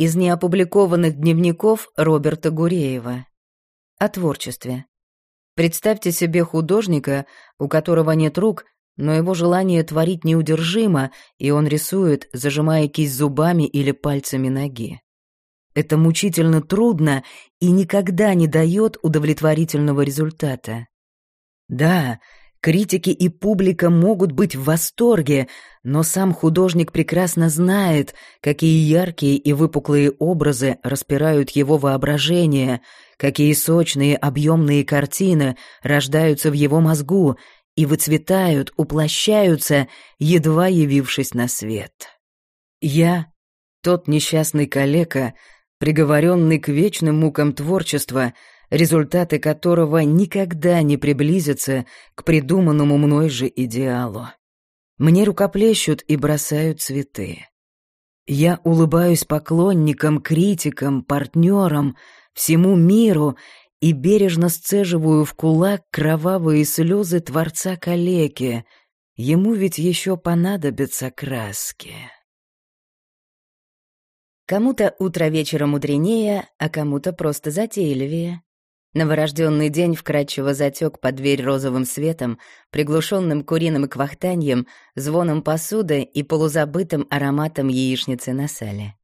из неопубликованных дневников Роберта Гуреева. О творчестве. Представьте себе художника, у которого нет рук, но его желание творить неудержимо, и он рисует, зажимая кисть зубами или пальцами ноги. Это мучительно трудно и никогда не дает удовлетворительного результата. Да, критики и публика могут быть в восторге, но сам художник прекрасно знает, какие яркие и выпуклые образы распирают его воображение, какие сочные объемные картины рождаются в его мозгу и выцветают, уплощаются, едва явившись на свет. Я, тот несчастный калека, приговоренный к вечным мукам творчества, результаты которого никогда не приблизятся к придуманному мной же идеалу. Мне рукоплещут и бросают цветы. Я улыбаюсь поклонникам, критикам, партнерам, всему миру и бережно сцеживаю в кулак кровавые слезы творца калеки. Ему ведь еще понадобятся краски. Кому-то утро вечера мудренее, а кому-то просто затейливее. Новорожденный день вкрадчиво затек под дверь розовым светом, приглушенным куриным квахтаньем, звоном посуды и полузабытым ароматом яичницы на сале.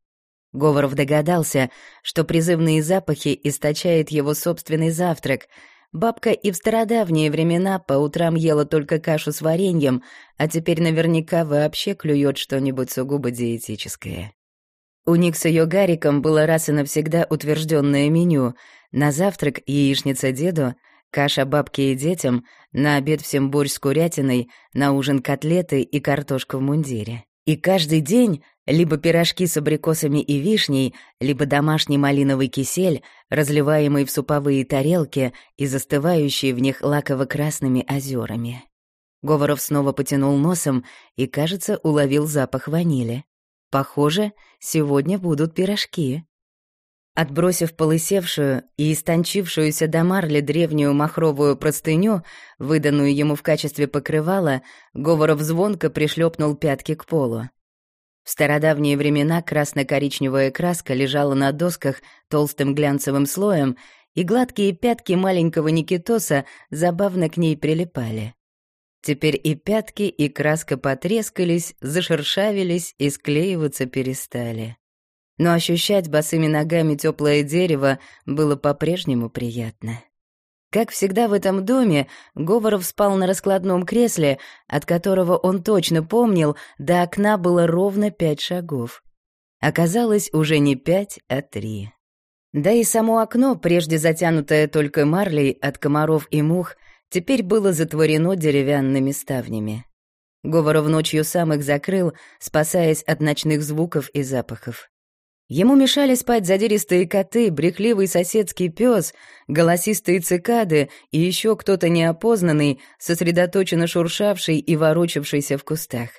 Говоров догадался, что призывные запахи источает его собственный завтрак. Бабка и в стародавние времена по утрам ела только кашу с вареньем, а теперь наверняка вообще клюет что-нибудь сугубо диетическое. У них с ее Гариком было раз и навсегда утвержденное меню. На завтрак яичница деду, каша бабке и детям, на обед всем борщ с курятиной, на ужин котлеты и картошка в мундире. И каждый день либо пирожки с абрикосами и вишней, либо домашний малиновый кисель, разливаемый в суповые тарелки и застывающие в них лаково-красными озерами. Говоров снова потянул носом и, кажется, уловил запах ванили. Похоже, сегодня будут пирожки. Отбросив полысевшую и истончившуюся до марли древнюю махровую простыню, выданную ему в качестве покрывала, Говоров звонко пришлепнул пятки к полу. В стародавние времена красно-коричневая краска лежала на досках толстым глянцевым слоем, и гладкие пятки маленького Никитоса забавно к ней прилипали. Теперь и пятки, и краска потрескались, зашершавились и склеиваться перестали. Но ощущать босыми ногами теплое дерево было по-прежнему приятно. Как всегда в этом доме, Говоров спал на раскладном кресле, от которого он точно помнил, до окна было ровно пять шагов. Оказалось, уже не пять, а три. Да и само окно, прежде затянутое только марлей от комаров и мух, теперь было затворено деревянными ставнями. Говоров ночью сам их закрыл, спасаясь от ночных звуков и запахов. Ему мешали спать задиристые коты, брехливый соседский пес, голосистые цикады и еще кто-то неопознанный, сосредоточенно шуршавший и ворочавшийся в кустах.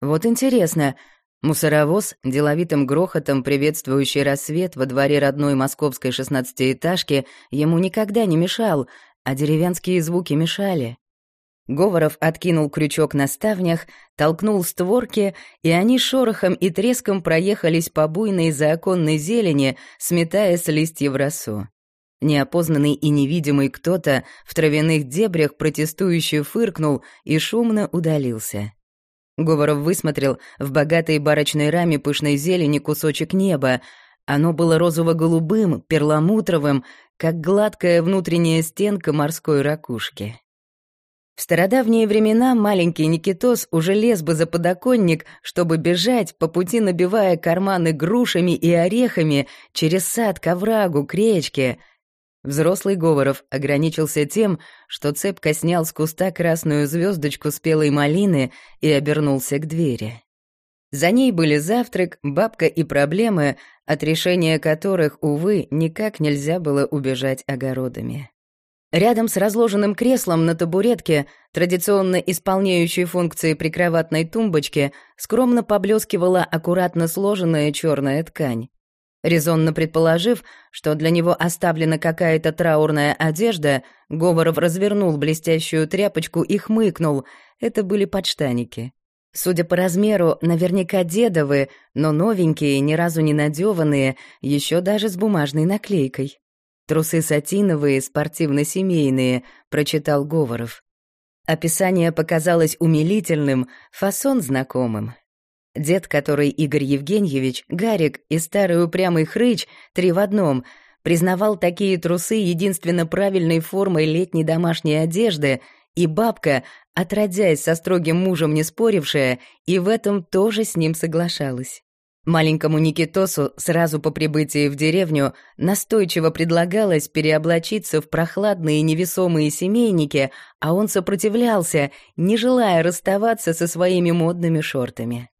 Вот интересно, мусоровоз, деловитым грохотом приветствующий рассвет во дворе родной московской шестнадцатиэтажки, ему никогда не мешал, а деревенские звуки мешали. Говоров откинул крючок на ставнях, толкнул створки, и они шорохом и треском проехались по буйной заоконной зелени, сметая с листьев росу. Неопознанный и невидимый кто-то в травяных дебрях протестующе фыркнул и шумно удалился. Говоров высмотрел в богатой барочной раме пышной зелени кусочек неба. Оно было розово-голубым, перламутровым, как гладкая внутренняя стенка морской ракушки. В стародавние времена маленький Никитос уже лез бы за подоконник, чтобы бежать, по пути набивая карманы грушами и орехами через сад к оврагу, к речке. Взрослый Говоров ограничился тем, что цепко снял с куста красную звездочку спелой малины и обернулся к двери. За ней были завтрак, бабка и проблемы, от решения которых, увы, никак нельзя было убежать огородами. Рядом с разложенным креслом на табуретке, традиционно исполняющей функции прикроватной тумбочки, скромно поблескивала аккуратно сложенная черная ткань. Резонно предположив, что для него оставлена какая-то траурная одежда, Говоров развернул блестящую тряпочку и хмыкнул. Это были подштаники. Судя по размеру, наверняка дедовые, но новенькие, ни разу не надеванные, еще даже с бумажной наклейкой. Трусы сатиновые, спортивно-семейные, прочитал Говоров. Описание показалось умилительным, фасон знакомым. Дед, который Игорь Евгеньевич, Гарик и старый упрямый хрыч, три в одном, признавал такие трусы единственно правильной формой летней домашней одежды, и бабка, отродясь со строгим мужем не спорившая, и в этом тоже с ним соглашалась. Маленькому Никитосу сразу по прибытии в деревню настойчиво предлагалось переоблачиться в прохладные невесомые семейники, а он сопротивлялся, не желая расставаться со своими модными шортами.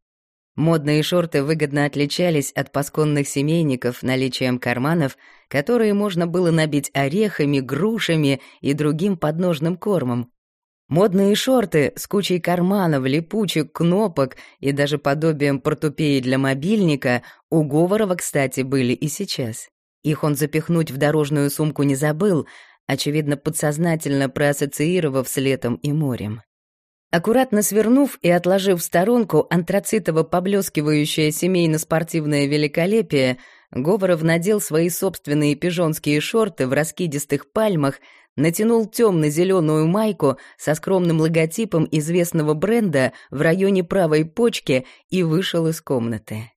Модные шорты выгодно отличались от пасконных семейников наличием карманов, которые можно было набить орехами, грушами и другим подножным кормом. Модные шорты с кучей карманов, липучек, кнопок и даже подобием портупеи для мобильника у Говорова, кстати, были и сейчас. Их он запихнуть в дорожную сумку не забыл, очевидно, подсознательно проассоциировав с летом и морем. Аккуратно свернув и отложив в сторонку антрацитово-поблескивающее семейно-спортивное великолепие, Говоров надел свои собственные пижонские шорты в раскидистых пальмах натянул темно-зеленую майку со скромным логотипом известного бренда в районе правой почки и вышел из комнаты.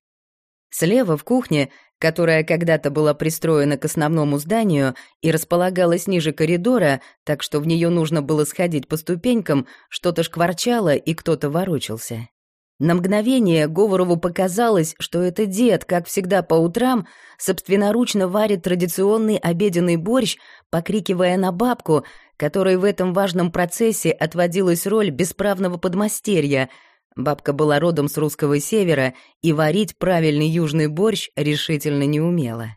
Слева в кухне, которая когда-то была пристроена к основному зданию и располагалась ниже коридора, так что в нее нужно было сходить по ступенькам, что-то шкварчало и кто-то ворочался. На мгновение Говорову показалось, что это дед, как всегда по утрам, собственноручно варит традиционный обеденный борщ, покрикивая на бабку, которой в этом важном процессе отводилась роль бесправного подмастерья. Бабка была родом с русского севера и варить правильный южный борщ решительно не умела.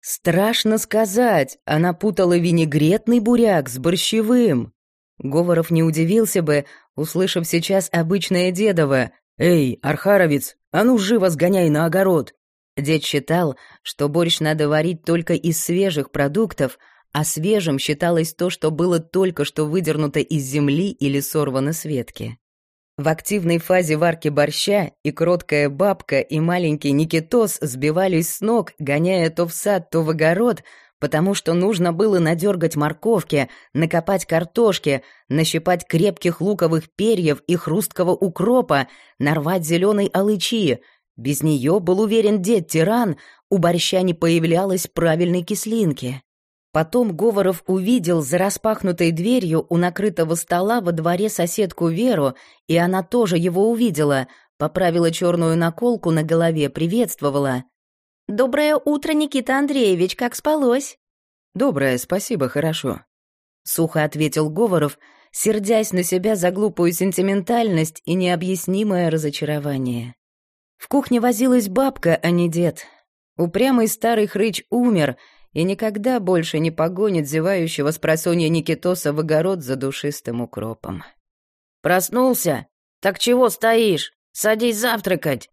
Страшно сказать, она путала винегретный буряк с борщевым. Говоров не удивился бы, услышав сейчас обычное дедово «Эй, Архаровец, а ну живо сгоняй на огород!» Дед считал, что борщ надо варить только из свежих продуктов, а свежим считалось то, что было только что выдернуто из земли или сорвано с ветки. В активной фазе варки борща и кроткая бабка, и маленький Никитос сбивались с ног, гоняя то в сад, то в огород, потому что нужно было надергать морковки, накопать картошки, нащипать крепких луковых перьев и хрусткого укропа, нарвать зеленой алычи. Без нее, был уверен дед-тиран, у борща не появлялось правильной кислинки. Потом Говоров увидел за распахнутой дверью у накрытого стола во дворе соседку Веру, и она тоже его увидела, поправила черную наколку на голове, приветствовала. «Доброе утро, Никита Андреевич, как спалось?» «Доброе, спасибо, хорошо», — сухо ответил Говоров, сердясь на себя за глупую сентиментальность и необъяснимое разочарование. В кухне возилась бабка, а не дед. Упрямый старый хрыч умер и никогда больше не погонит зевающего с просонья Никитоса в огород за душистым укропом. «Проснулся? Так чего стоишь? Садись завтракать!»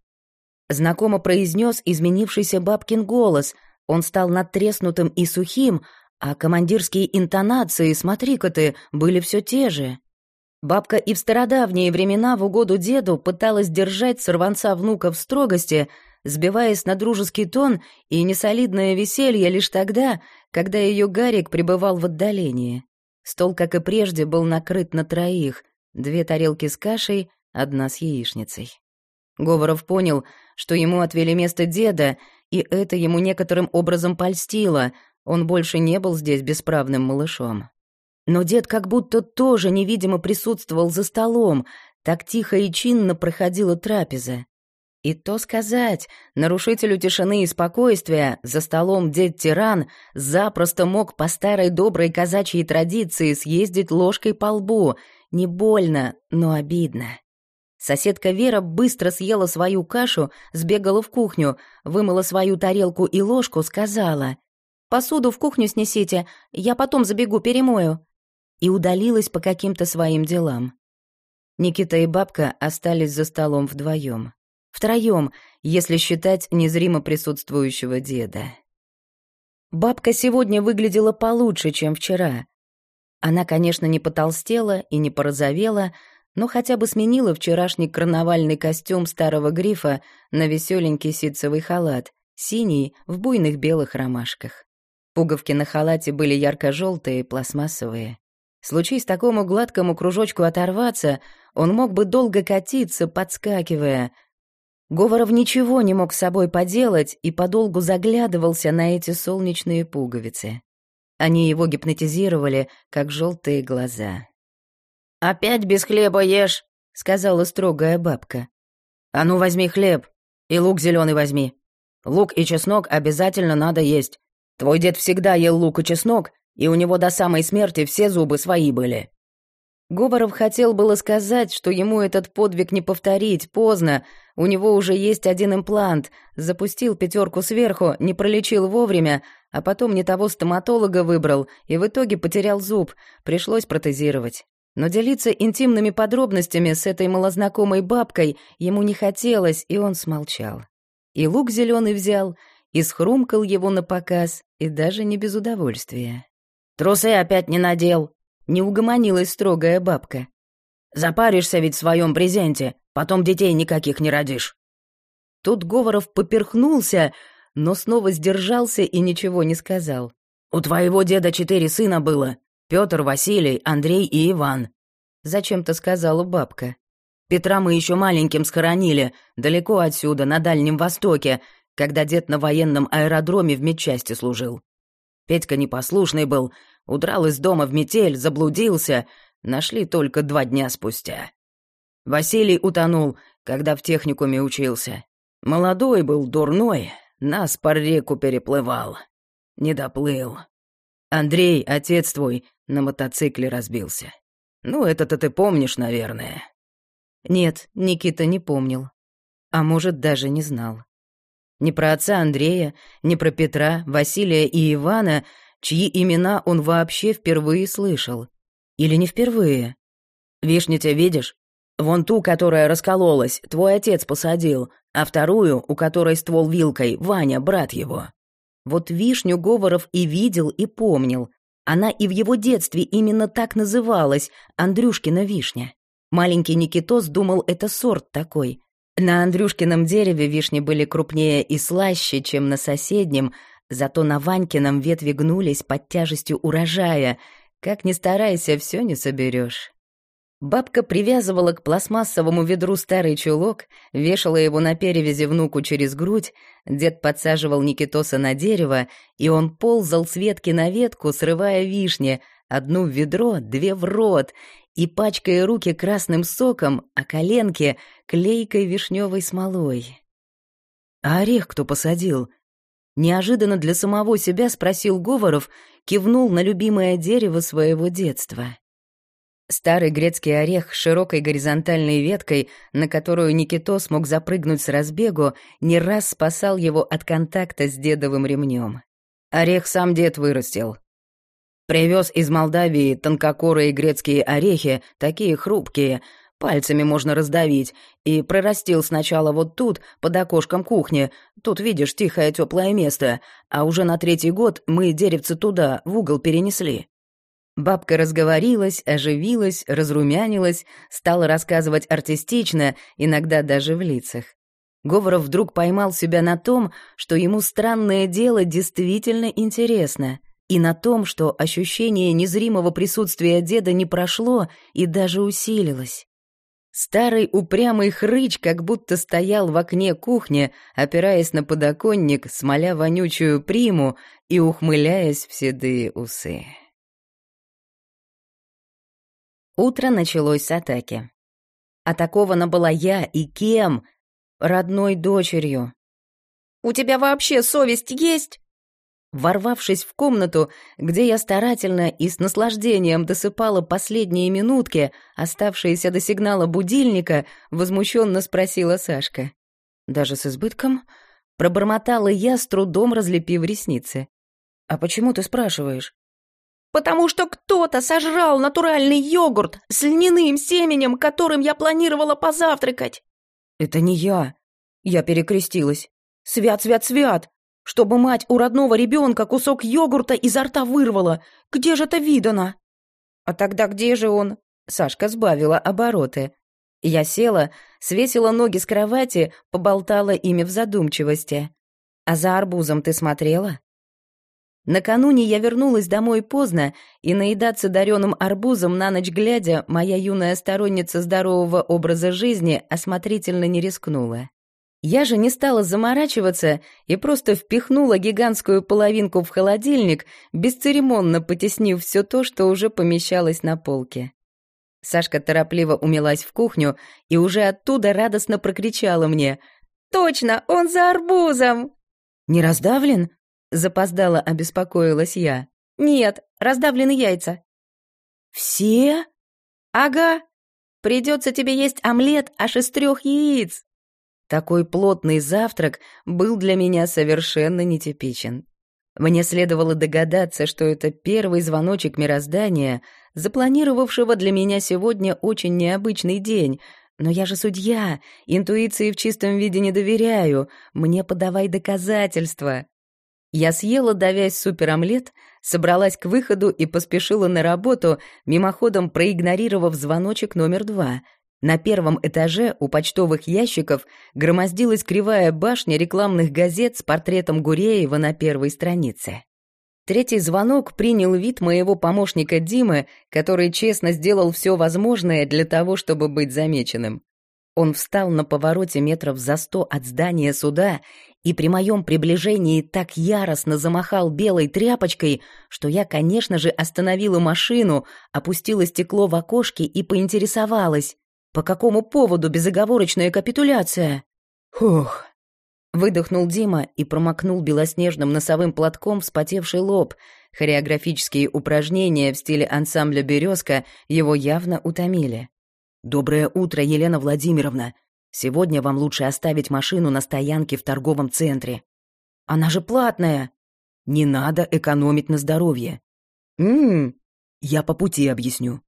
Знакомо произнес изменившийся бабкин голос. Он стал надтреснутым и сухим, а командирские интонации, смотри-ка ты, были все те же. Бабка и в стародавние времена в угоду деду пыталась держать сорванца внука в строгости, сбиваясь на дружеский тон и несолидное веселье лишь тогда, когда ее Гарик пребывал в отдалении. Стол, как и прежде, был накрыт на троих, две тарелки с кашей, одна с яичницей. Говоров понял, что ему отвели место деда, и это ему некоторым образом польстило, он больше не был здесь бесправным малышом. Но дед как будто тоже невидимо присутствовал за столом, так тихо и чинно проходила трапеза. И то сказать, нарушителю тишины и спокойствия за столом дед-тиран запросто мог по старой доброй казачьей традиции съездить ложкой по лбу, не больно, но обидно. Соседка Вера быстро съела свою кашу, сбегала в кухню, вымыла свою тарелку и ложку, сказала «Посуду в кухню снесите, я потом забегу перемою» и удалилась по каким-то своим делам. Никита и бабка остались за столом вдвоем. Втроем, если считать незримо присутствующего деда. Бабка сегодня выглядела получше, чем вчера. Она, конечно, не потолстела и не порозовела, но хотя бы сменила вчерашний карнавальный костюм старого грифа на веселенький ситцевый халат, синий в буйных белых ромашках. Пуговки на халате были ярко-желтые, пластмассовые. Случись такому гладкому кружочку оторваться, он мог бы долго катиться, подскакивая. Говоров ничего не мог с собой поделать и подолгу заглядывался на эти солнечные пуговицы. Они его гипнотизировали, как желтые глаза. «Опять без хлеба ешь», — сказала строгая бабка. «А ну возьми хлеб и лук зеленый возьми. Лук и чеснок обязательно надо есть. Твой дед всегда ел лук и чеснок, и у него до самой смерти все зубы свои были». Говоров хотел было сказать, что ему этот подвиг не повторить, поздно, у него уже есть один имплант, запустил пятерку сверху, не пролечил вовремя, а потом не того стоматолога выбрал и в итоге потерял зуб, пришлось протезировать. Но делиться интимными подробностями с этой малознакомой бабкой ему не хотелось, и он смолчал. И лук зеленый взял, и схрумкал его на показ, и даже не без удовольствия. «Трусы опять не надел», — не угомонилась строгая бабка. «Запаришься ведь в своем презенте, потом детей никаких не родишь». Тут Говоров поперхнулся, но снова сдержался и ничего не сказал. «У твоего деда четыре сына было. Петр, Василий, Андрей и Иван», — зачем-то сказала бабка. «Петра мы еще маленьким схоронили, далеко отсюда, на Дальнем Востоке, когда дед на военном аэродроме в медчасти служил. Петька непослушный был, удрал из дома в метель, заблудился, нашли только два дня спустя. Василий утонул, когда в техникуме учился. Молодой был, дурной, нас по реку переплывал. Не доплыл. Андрей, отец твой, на мотоцикле разбился. Ну, это-то ты помнишь, наверное. Нет, Никита не помнил. А может, даже не знал. Ни про отца Андрея, ни про Петра, Василия и Ивана, чьи имена он вообще впервые слышал. Или не впервые. Вишня-то видишь? Вон ту, которая раскололась, твой отец посадил, а вторую, у которой ствол вилкой, Ваня, брат его. Вот вишню Говоров и видел, и помнил. Она и в его детстве именно так называлась, Андрюшкина вишня. Маленький Никитос думал, это сорт такой. На Андрюшкином дереве вишни были крупнее и слаще, чем на соседнем, зато на Ванькином ветви гнулись под тяжестью урожая. Как ни старайся, все не соберешь. Бабка привязывала к пластмассовому ведру старый чулок, вешала его на перевязи внуку через грудь, дед подсаживал Никитоса на дерево, и он ползал с ветки на ветку, срывая вишни, одну в ведро, две в рот, и пачкая руки красным соком, а коленки — клейкой вишневой смолой. «А орех кто посадил?» Неожиданно для самого себя спросил Говоров, кивнул на любимое дерево своего детства. Старый грецкий орех с широкой горизонтальной веткой, на которую Никито смог запрыгнуть с разбегу, не раз спасал его от контакта с дедовым ремнем. Орех сам дед вырастил, Привез из Молдавии тонкокорые грецкие орехи, такие хрупкие, пальцами можно раздавить, и прорастил сначала вот тут, под окошком кухни, тут, видишь, тихое теплое место, а уже на третий год мы деревце туда, в угол перенесли. Бабка разговорилась, оживилась, разрумянилась, стала рассказывать артистично, иногда даже в лицах. Говоров вдруг поймал себя на том, что ему странное дело действительно интересно — и на том, что ощущение незримого присутствия деда не прошло и даже усилилось. Старый упрямый хрыч как будто стоял в окне кухни, опираясь на подоконник, смоля вонючую приму и ухмыляясь в седые усы. Утро началось с атаки. Атакована была я и кем? Родной дочерью. «У тебя вообще совесть есть?» Ворвавшись в комнату, где я старательно и с наслаждением досыпала последние минутки, оставшиеся до сигнала будильника, возмущенно спросила Сашка. Даже с избытком? Пробормотала я, с трудом разлепив ресницы. «А почему ты спрашиваешь?» «Потому что кто-то сожрал натуральный йогурт с льняным семенем, которым я планировала позавтракать!» «Это не я!» Я перекрестилась. «Свят, свят, свят! Чтобы мать у родного ребенка кусок йогурта изо рта вырвала. Где же это видано? А тогда где же он? Сашка сбавила обороты. Я села, свесила ноги с кровати, поболтала ими в задумчивости. «А за арбузом ты смотрела?» Накануне я вернулась домой поздно, и наедаться дареным арбузом на ночь глядя моя юная сторонница здорового образа жизни осмотрительно не рискнула. Я же не стала заморачиваться и просто впихнула гигантскую половинку в холодильник, бесцеремонно потеснив все то, что уже помещалось на полке. Сашка торопливо умилась в кухню и уже оттуда радостно прокричала мне «Точно, он за арбузом!» «Не раздавлен?» Запоздала обеспокоилась я. «Нет, раздавлены яйца». «Все?» «Ага. Придется тебе есть омлет аж из трех яиц». Такой плотный завтрак был для меня совершенно нетипичен. Мне следовало догадаться, что это первый звоночек мироздания, запланировавшего для меня сегодня очень необычный день, но я же судья, интуиции в чистом виде не доверяю, мне подавай доказательства. Я съела, давясь суперомлет, собралась к выходу и поспешила на работу, мимоходом проигнорировав звоночек номер два. На первом этаже у почтовых ящиков громоздилась кривая башня рекламных газет с портретом Гуреева на первой странице. Третий звонок принял вид моего помощника Димы, который честно сделал все возможное для того, чтобы быть замеченным. Он встал на повороте метров за сто от здания суда и при моем приближении так яростно замахал белой тряпочкой, что я, конечно же, остановила машину, опустила стекло в окошке и поинтересовалась, по какому поводу безоговорочная капитуляция. «Хух!» Выдохнул Дима и промокнул белоснежным носовым платком вспотевший лоб. Хореографические упражнения в стиле ансамбля «Березка» его явно утомили. «Доброе утро, Елена Владимировна. Сегодня вам лучше оставить машину на стоянке в торговом центре. Она же платная. Не надо экономить на здоровье. Мм, я по пути объясню.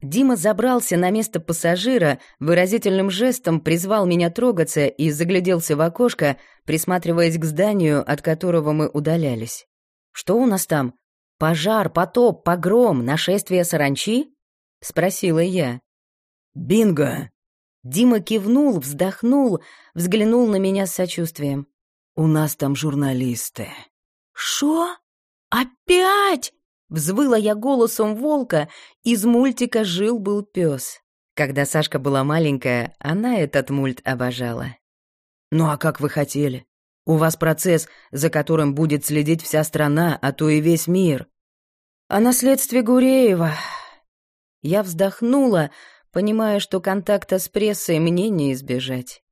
Дима забрался на место пассажира, выразительным жестом призвал меня трогаться и загляделся в окошко, присматриваясь к зданию, от которого мы удалялись. «Что у нас там? Пожар, потоп, погром, нашествие саранчи?» — спросила я. «Бинго!» Дима кивнул, вздохнул, взглянул на меня с сочувствием. «У нас там журналисты». «Шо? Опять?» Взвыла я голосом волка, из мультика «Жил-был пес». Когда Сашка была маленькая, она этот мульт обожала. «Ну а как вы хотели? У вас процесс, за которым будет следить вся страна, а то и весь мир». «О наследстве Гуреева». Я вздохнула, понимая, что контакта с прессой мне не избежать.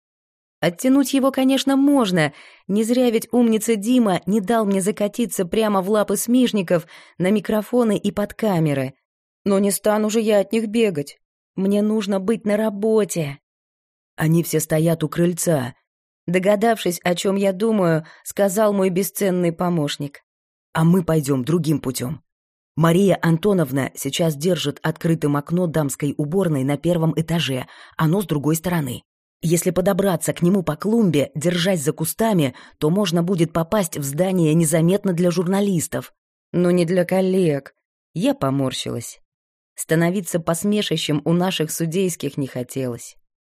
Оттянуть его, конечно, можно. Не зря ведь умница Дима не дал мне закатиться прямо в лапы смежников, на микрофоны и под камеры. Но не стану же я от них бегать. Мне нужно быть на работе. Они все стоят у крыльца. Догадавшись, о чем я думаю, сказал мой бесценный помощник. А мы пойдем другим путем. Мария Антоновна сейчас держит открытым окно дамской уборной на первом этаже, оно с другой стороны. Если подобраться к нему по клумбе, держась за кустами, то можно будет попасть в здание незаметно для журналистов. Но не для коллег. Я поморщилась. Становиться посмешищем у наших судейских не хотелось.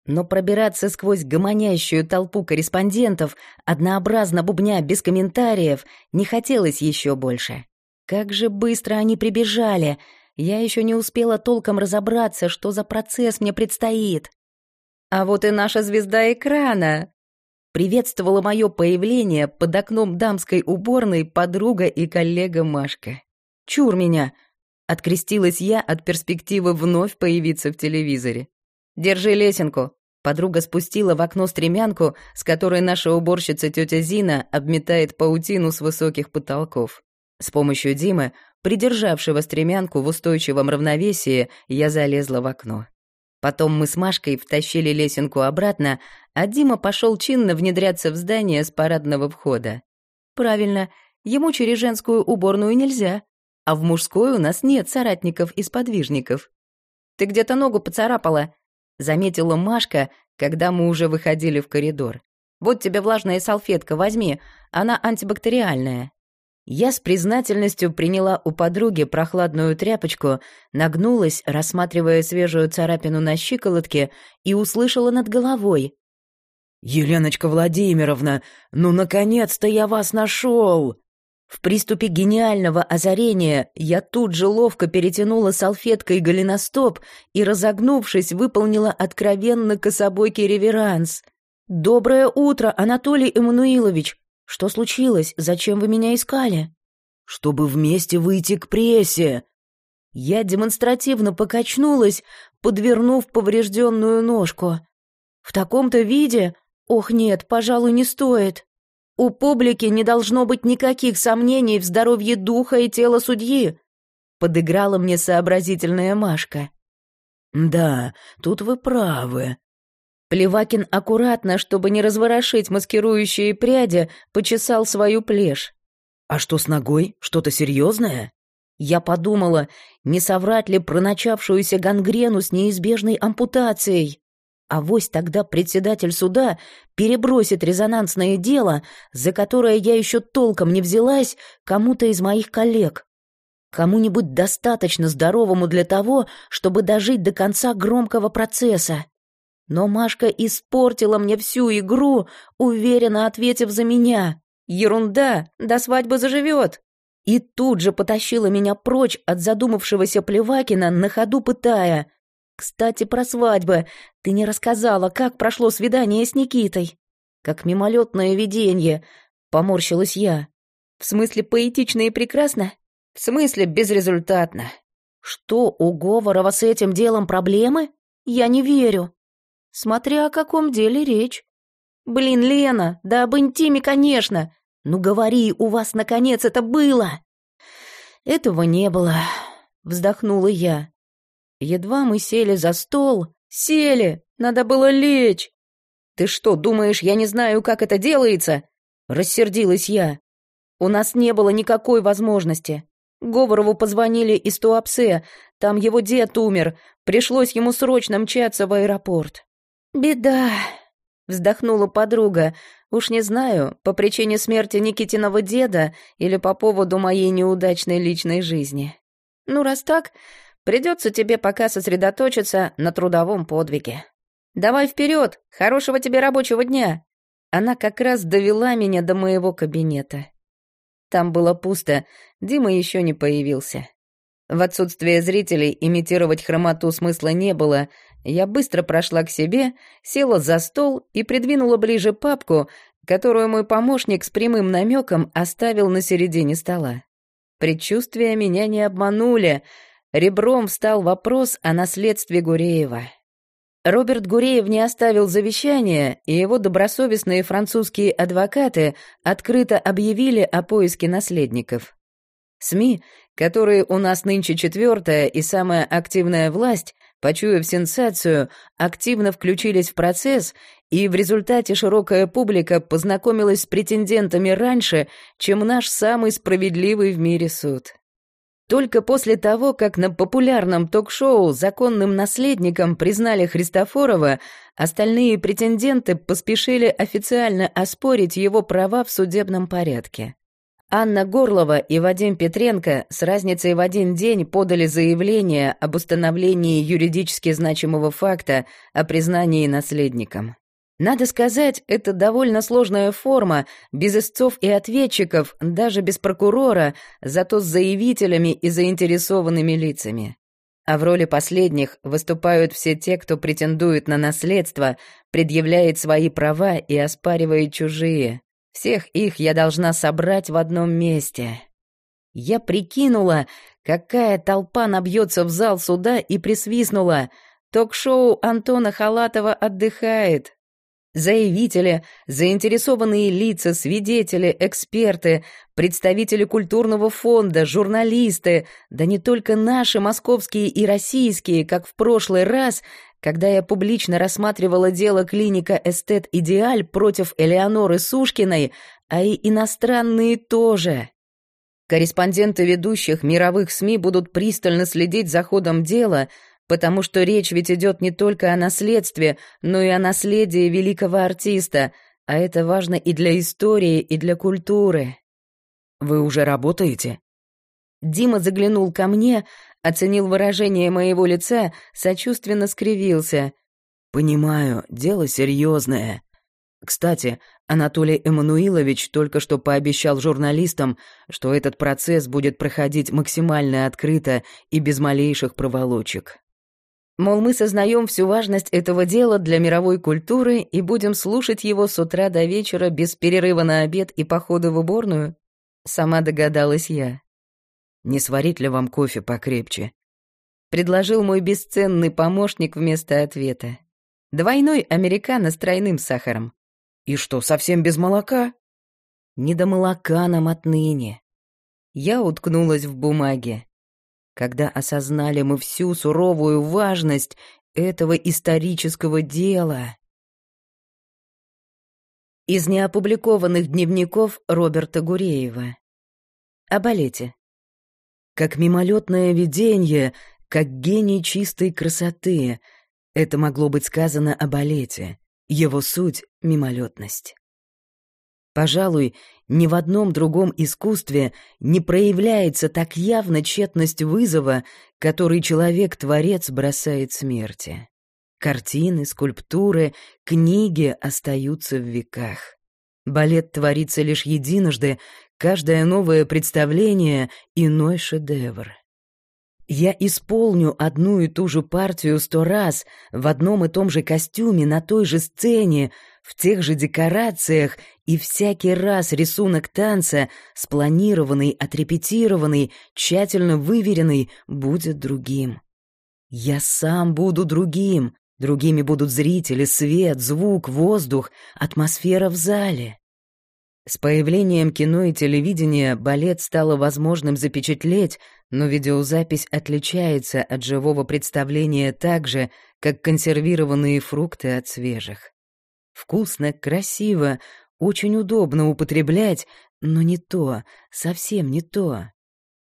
Но пробираться сквозь гомонящую толпу корреспондентов, однообразно бубня без комментариев, не хотелось еще больше. Как же быстро они прибежали! Я еще не успела толком разобраться, что за процесс мне предстоит. А вот и наша звезда экрана. Приветствовала мое появление под окном дамской уборной подруга и коллега Машка. Чур меня! Открестилась я от перспективы вновь появиться в телевизоре. «Держи лесенку!» Подруга спустила в окно стремянку, с которой наша уборщица тетя Зина обметает паутину с высоких потолков. С помощью Димы, придержавшего стремянку в устойчивом равновесии, я залезла в окно. Потом мы с Машкой втащили лесенку обратно, а Дима пошел чинно внедряться в здание с парадного входа. Правильно, ему через женскую уборную нельзя, а в мужской у нас нет соратников и сподвижников. «Ты где-то ногу поцарапала», — заметила Машка, когда мы уже выходили в коридор. «Вот тебе влажная салфетка, возьми, она антибактериальная». Я с признательностью приняла у подруги прохладную тряпочку, нагнулась, рассматривая свежую царапину на щиколотке, и услышала над головой. «Еленочка Владимировна, ну, наконец-то я вас нашел!» В приступе гениального озарения я тут же ловко перетянула салфеткой голеностоп и, разогнувшись, выполнила откровенно кособойкий реверанс. «Доброе утро, Анатолий Эммануилович! Что случилось? Зачем вы меня искали?» «Чтобы вместе выйти к прессе!» Я демонстративно покачнулась, подвернув поврежденную ножку. «В таком-то виде? Ох, нет, пожалуй, не стоит!» У публики не должно быть никаких сомнений в здоровье духа и тела судьи», — подыграла мне сообразительная Машка. «Да, тут вы правы». Плевакин аккуратно, чтобы не разворошить маскирующие пряди, почесал свою плешь. «А что с ногой? Что-то серьезное?» Я подумала, не соврать ли про начавшуюся гангрену с неизбежной ампутацией. А вось тогда председатель суда перебросит резонансное дело, за которое я еще толком не взялась, кому-то из моих коллег. Кому-нибудь достаточно здоровому для того, чтобы дожить до конца громкого процесса. Но Машка испортила мне всю игру, уверенно ответив за меня. Ерунда, до свадьбы заживет. И тут же потащила меня прочь от задумавшегося Плевакина, на ходу пытая. «Кстати, про свадьбы. Ты не рассказала, как прошло свидание с Никитой?» «Как мимолетное видение», — поморщилась я. «В смысле поэтично и прекрасно?» «В смысле безрезультатно». «Что, у Говорова с этим делом проблемы? Я не верю». «Смотря о каком деле речь». «Блин, Лена, да об интиме, конечно. Ну говори, у вас наконец это было!» «Этого не было», — вздохнула я. Едва мы сели за стол... Сели! Надо было лечь! Ты что, думаешь, я не знаю, как это делается? Рассердилась я. У нас не было никакой возможности. Говорову позвонили из Туапсе, там его дед умер, пришлось ему срочно мчаться в аэропорт. «Беда», — вздохнула подруга, уж не знаю, по причине смерти Никитиного деда или по поводу моей неудачной личной жизни. Ну, раз так, Придется тебе пока сосредоточиться на трудовом подвиге. Давай вперед, хорошего тебе рабочего дня. Она как раз довела меня до моего кабинета. Там было пусто, Дима еще не появился. В отсутствие зрителей имитировать хромоту смысла не было. Я быстро прошла к себе, села за стол и придвинула ближе папку, которую мой помощник с прямым намеком оставил на середине стола. Предчувствия меня не обманули — Ребром встал вопрос о наследстве Гуреева. Роберт Гуреев не оставил завещания, и его добросовестные французские адвокаты открыто объявили о поиске наследников. СМИ, которые у нас нынче четвертая и самая активная власть, почуяв сенсацию, активно включились в процесс, и в результате широкая публика познакомилась с претендентами раньше, чем наш самый справедливый в мире суд. Только после того, как на популярном ток-шоу законным наследником признали Христофорова, остальные претенденты поспешили официально оспорить его права в судебном порядке. Анна Горлова и Вадим Петренко с разницей в один день подали заявление об установлении юридически значимого факта о признании наследником. Надо сказать, это довольно сложная форма, без истцов и ответчиков, даже без прокурора, зато с заявителями и заинтересованными лицами. А в роли последних выступают все те, кто претендует на наследство, предъявляет свои права и оспаривает чужие. Всех их я должна собрать в одном месте. Я прикинула, какая толпа набьется в зал суда и присвистнула. Ток-шоу Антона Халатова отдыхает. Заявители, заинтересованные лица, свидетели, эксперты, представители культурного фонда, журналисты, да не только наши московские и российские, как в прошлый раз, когда я публично рассматривала дело клиника «Эстет Идеаль» против Элеоноры Сушкиной, а и иностранные тоже. Корреспонденты ведущих мировых СМИ будут пристально следить за ходом дела — потому что речь ведь идет не только о наследстве, но и о наследии великого артиста, а это важно и для истории, и для культуры. Вы уже работаете?» Дима заглянул ко мне, оценил выражение моего лица, сочувственно скривился. «Понимаю, дело серьезное. Кстати, Анатолий Эммануилович только что пообещал журналистам, что этот процесс будет проходить максимально открыто и без малейших проволочек. Мол, мы сознаем всю важность этого дела для мировой культуры и будем слушать его с утра до вечера без перерыва на обед и похода в уборную? Сама догадалась я. «Не сварить ли вам кофе покрепче?» Предложил мой бесценный помощник вместо ответа. Двойной американо с тройным сахаром. «И что, совсем без молока?» «Не до молока нам отныне». Я уткнулась в бумаге. Когда осознали мы всю суровую важность этого исторического дела. Из неопубликованных дневников Роберта Гуреева. О балете. Как мимолетное видение, как гений чистой красоты. Это могло быть сказано о балете. Его суть — мимолетность. Пожалуй, ни в одном другом искусстве не проявляется так явно тщетность вызова, который человек-творец бросает смерти. Картины, скульптуры, книги остаются в веках. Балет творится лишь единожды, каждое новое представление — иной шедевр. Я исполню одну и ту же партию сто раз в одном и том же костюме на той же сцене, в тех же декорациях, и всякий раз рисунок танца, спланированный, отрепетированный, тщательно выверенный, будет другим. Я сам буду другим, другими будут зрители, свет, звук, воздух, атмосфера в зале. С появлением кино и телевидения балет стало возможным запечатлеть, но видеозапись отличается от живого представления так же, как консервированные фрукты от свежих. Вкусно, красиво, очень удобно употреблять, но не то, совсем не то.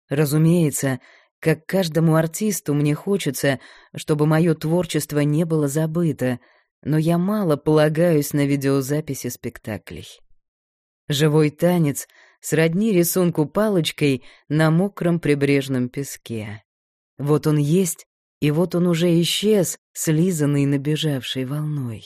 Разумеется, как каждому артисту мне хочется, чтобы мое творчество не было забыто, но я мало полагаюсь на видеозаписи спектаклей. Живой танец сродни рисунку палочкой на мокром прибрежном песке. Вот он есть, и вот он уже исчез, слизанный набежавшей волной.